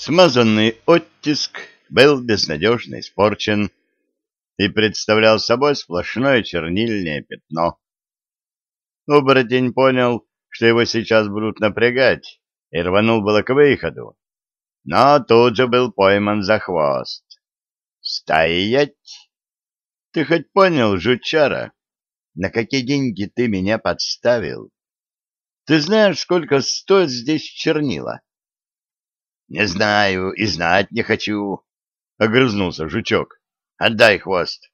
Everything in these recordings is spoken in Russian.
Смазанный оттиск был безнадежно испорчен и представлял собой сплошное чернильное пятно. Оборотень понял, что его сейчас будут напрягать, и рванул было к выходу, но тут же был пойман за хвост. «Стоять! Ты хоть понял, жучара, на какие деньги ты меня подставил? Ты знаешь, сколько стоит здесь чернила?» Не знаю и знать не хочу, — огрызнулся жучок. — Отдай хвост.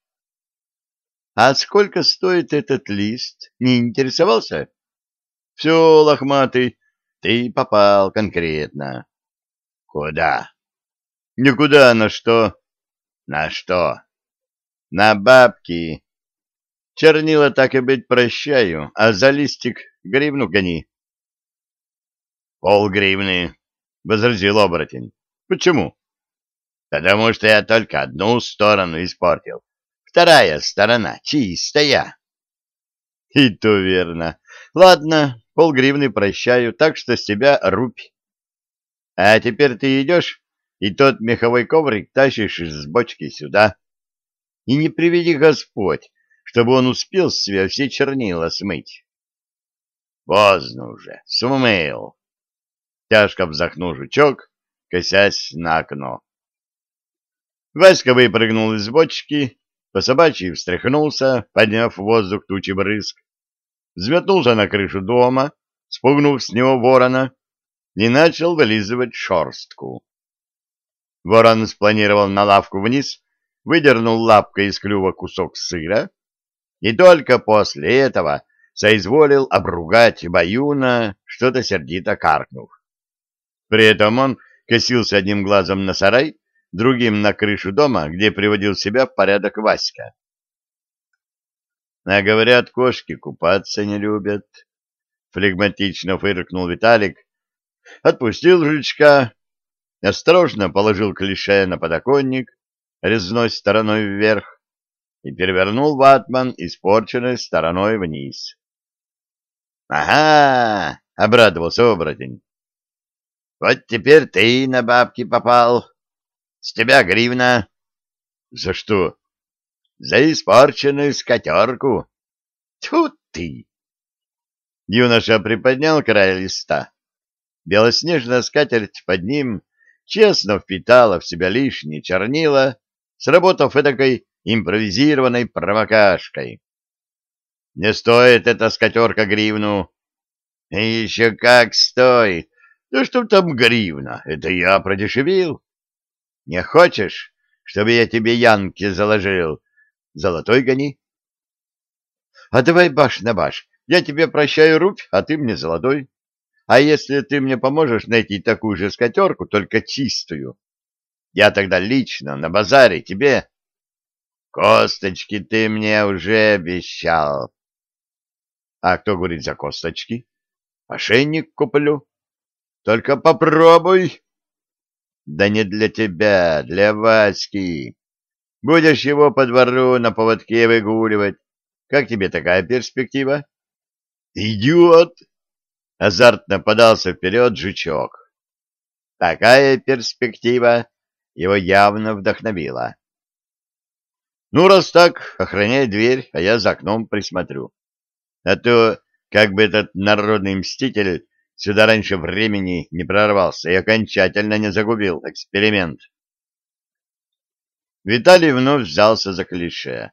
— А сколько стоит этот лист? Не интересовался? — Все, лохматый, ты попал конкретно. — Куда? — Никуда, на что? — На что? — На бабки. Чернила так и быть прощаю, а за листик гривну гони. — Пол гривны, — возразил оборотень. — Почему? — Потому что я только одну сторону испортил. Вторая сторона чистая. — И то верно. Ладно, полгривны прощаю, так что с тебя рубь. А теперь ты идешь и тот меховой коврик тащишь из бочки сюда. И не приведи Господь, чтобы он успел с себя все чернила смыть. Поздно уже, смыл. Тяжко вздохнул жучок, косясь на окно. Васька выпрыгнул из бочки, по собачьи встряхнулся, подняв в воздух тучи брызг, взметнулся на крышу дома, спугнув с него ворона, и начал вылизывать шорстку. Ворон спланировал на лавку вниз, выдернул лапкой из клюва кусок сыра, и только после этого соизволил обругать Баюна, что-то сердито каркнув. При этом он косился одним глазом на сарай, другим на крышу дома, где приводил себя в порядок Васька. А говорят, кошки купаться не любят. Флегматично фыркнул Виталик, отпустил жучка, осторожно положил клише на подоконник, резной стороной вверх, и перевернул ватман испорченной стороной вниз. — Ага! — обрадовался оборотень. Вот теперь ты на бабки попал. С тебя гривна. За что? За испорченную скатерку. Тьфу ты! Юноша приподнял край листа. Белоснежная скатерть под ним честно впитала в себя лишние чернила, сработав эдакой импровизированной промокашкой. Не стоит эта скатерка гривну. Еще как стоит! Да что там гривна? Это я продешевил. Не хочешь, чтобы я тебе янки заложил? Золотой гони. А давай баш на баш. Я тебе прощаю рубь, а ты мне золотой. А если ты мне поможешь найти такую же скатерку, только чистую, я тогда лично на базаре тебе... Косточки ты мне уже обещал. А кто говорит за косточки? Ошейник куплю. Только попробуй. Да не для тебя, для Васьки. Будешь его по двору на поводке выгуливать. Как тебе такая перспектива? Идиот! Азартно подался вперед жучок. Такая перспектива его явно вдохновила. Ну, раз так, охраняй дверь, а я за окном присмотрю. А то, как бы этот народный мститель сюда раньше времени не прорвался и окончательно не загубил эксперимент. Виталий вновь взялся за клише.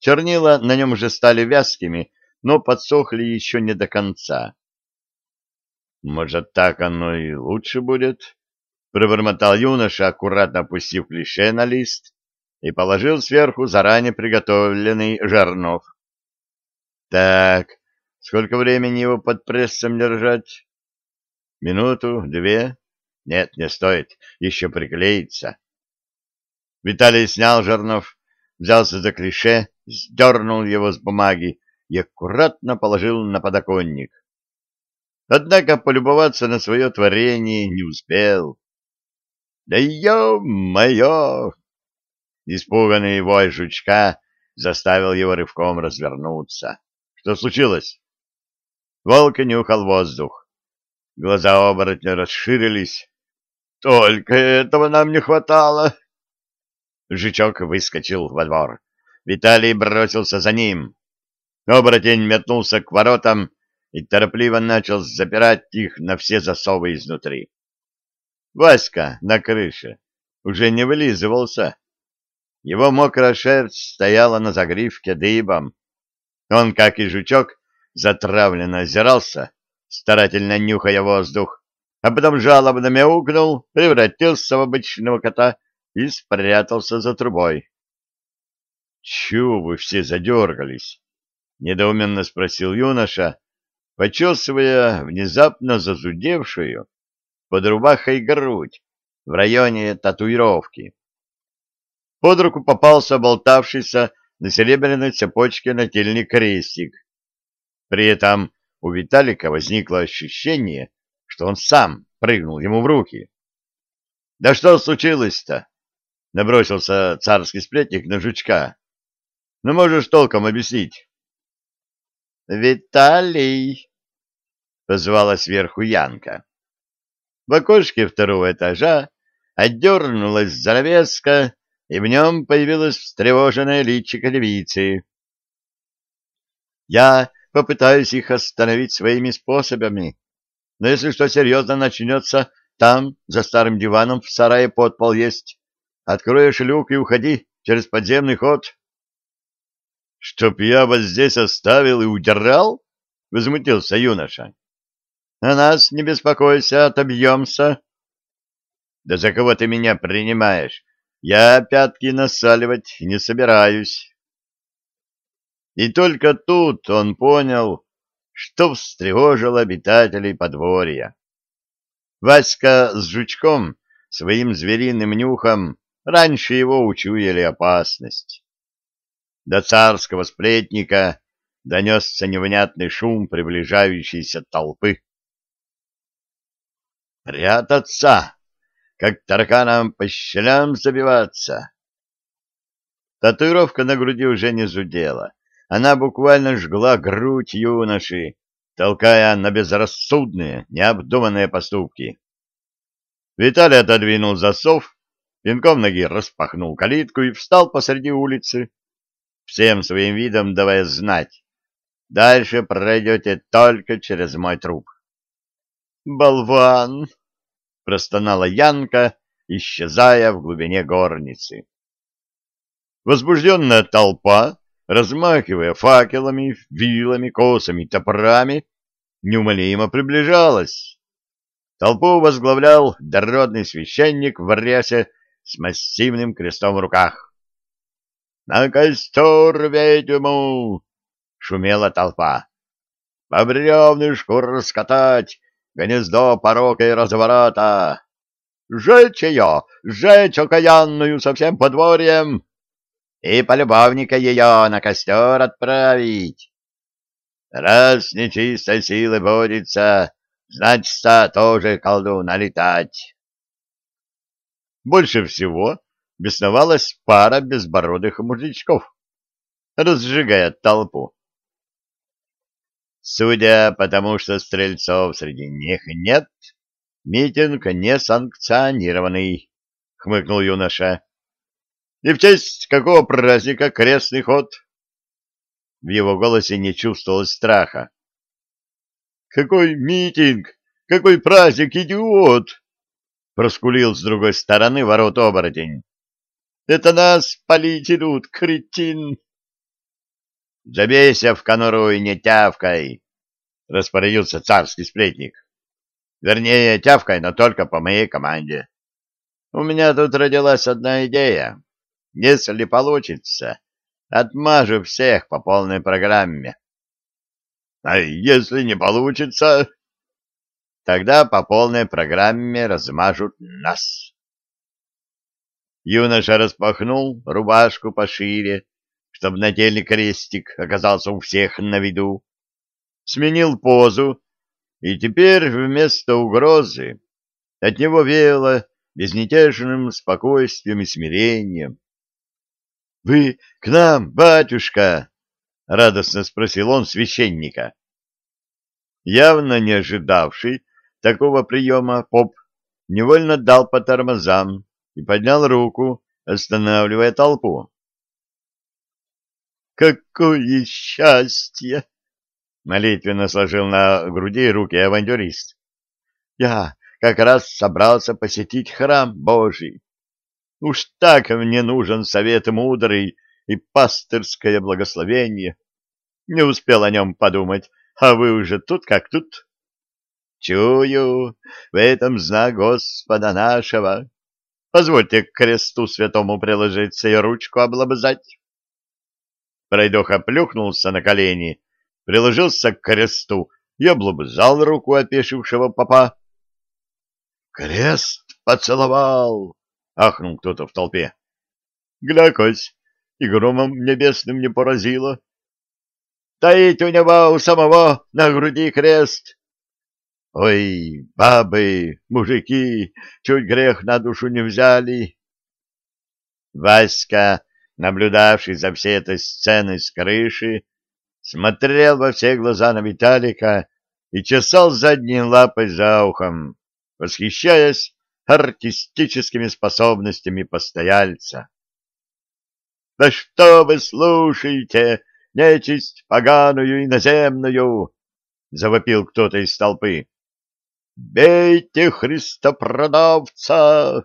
Чернила на нем уже стали вязкими, но подсохли еще не до конца. «Может, так оно и лучше будет?» — пробормотал юноша, аккуратно опустив клише на лист и положил сверху заранее приготовленный жернов. «Так, Сколько времени его под прессом держать? Минуту, две? Нет, не стоит, еще приклеится. Виталий снял жернов, взялся за клише, сдернул его с бумаги и аккуратно положил на подоконник. Однако полюбоваться на свое творение не успел. «Да ё-моё!» Испуганный вой жучка заставил его рывком развернуться. «Что случилось?» Волк нюхал воздух. Глаза оборотня расширились. Только этого нам не хватало. Жучок выскочил во двор. Виталий бросился за ним. Оборотень метнулся к воротам и торопливо начал запирать их на все засовы изнутри. Васька на крыше уже не вылизывался. Его мокрая шерсть стояла на загривке дыбом. Он, как и жучок, затравленно озирался, старательно нюхая воздух, а потом жалобно мяукнул, превратился в обычного кота и спрятался за трубой. — Чего вы все задергались? — недоуменно спросил юноша, почесывая внезапно зазудевшую под рубахой грудь в районе татуировки. Под руку попался болтавшийся на серебряной цепочке нательный крестик. При этом у Виталика возникло ощущение, что он сам прыгнул ему в руки. — Да что случилось-то? — набросился царский сплетник на жучка. — Ну, можешь толком объяснить. — Виталий! — позвала сверху Янка. В окошке второго этажа отдернулась занавеска, и в нем появилась встревоженная личико девицы. «Я попытаюсь их остановить своими способами, но если что серьезно начнется, там, за старым диваном, в сарае подпол есть. Откроешь люк и уходи через подземный ход». «Чтоб я вас здесь оставил и удирал?» — возмутился юноша. «А нас не беспокойся, отобьемся». «Да за кого ты меня принимаешь? Я пятки насаливать не собираюсь. И только тут он понял, что встревожило обитателей подворья. Васька с жучком, своим звериным нюхом, раньше его учуяли опасность. До царского сплетника донесся невнятный шум приближающейся толпы. «Прятаться!» как тараканам по щелям забиваться. Татуировка на груди уже не зудела. Она буквально жгла грудь юноши, толкая на безрассудные, необдуманные поступки. Виталий отодвинул засов, пинком ноги распахнул калитку и встал посреди улицы, всем своим видом давая знать. Дальше пройдете только через мой труп. «Болван!» — простонала Янка, исчезая в глубине горницы. Возбужденная толпа, размахивая факелами, вилами, косами, топорами, неумолимо приближалась. Толпу возглавлял дородный священник в рясе с массивным крестом в руках. «На костер ведьму!» — шумела толпа. «По бревнышку раскатать, гнездо порока и разврата. Жечь ее, жечь окаянную со всем подворьем и полюбовника ее на костер отправить. Раз нечистой силы борется, значит, тоже колдун налетать. Больше всего бесновалась пара безбородых мужичков, разжигая толпу. Судя по тому, что стрельцов среди них нет, митинг не санкционированный, — хмыкнул юноша. — И в честь какого праздника крестный ход? В его голосе не чувствовалось страха. — Какой митинг? Какой праздник, идиот? — проскулил с другой стороны ворот оборотень. — Это нас полить идут, кретин! — Забейся в конуру и не тявкай, — распорядился царский сплетник. — Вернее, тявкай, но только по моей команде. У меня тут родилась одна идея. Если получится, отмажу всех по полной программе. — А если не получится? — Тогда по полной программе размажут нас. Юноша распахнул рубашку пошире, чтобы нательный крестик оказался у всех на виду, сменил позу, и теперь вместо угрозы от него веяло безмятежным спокойствием и смирением. — Вы к нам, батюшка? — радостно спросил он священника. Явно не ожидавший такого приема, поп невольно дал по тормозам и поднял руку, останавливая толпу. «Какое счастье!» — молитвенно сложил на груди руки авантюрист. «Я как раз собрался посетить храм Божий. Уж так мне нужен совет мудрый и пастырское благословение. Не успел о нем подумать, а вы уже тут как тут. Чую, в этом знак Господа нашего. Позвольте к кресту святому приложиться и ручку облобзать. Пройдоха плюхнулся на колени, приложился к кресту и облобзал руку опешившего попа. «Крест поцеловал!» — ахнул кто-то в толпе. «Глякось, и громом небесным не поразило. Таить у него у самого на груди крест, Ой, бабы, мужики, чуть грех на душу не взяли. Васька, наблюдавший за всей этой сценой с крыши, смотрел во все глаза на Виталика и чесал задней лапой за ухом, восхищаясь артистическими способностями постояльца. — Да что вы слушаете, нечисть поганую иноземную! — завопил кто-то из толпы. «Бейте христопродавца!»